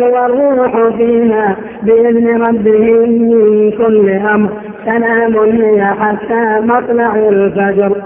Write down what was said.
والروح فيها بإذن ربهم من كل أمر. سلام هي حتى مطلع الفجر.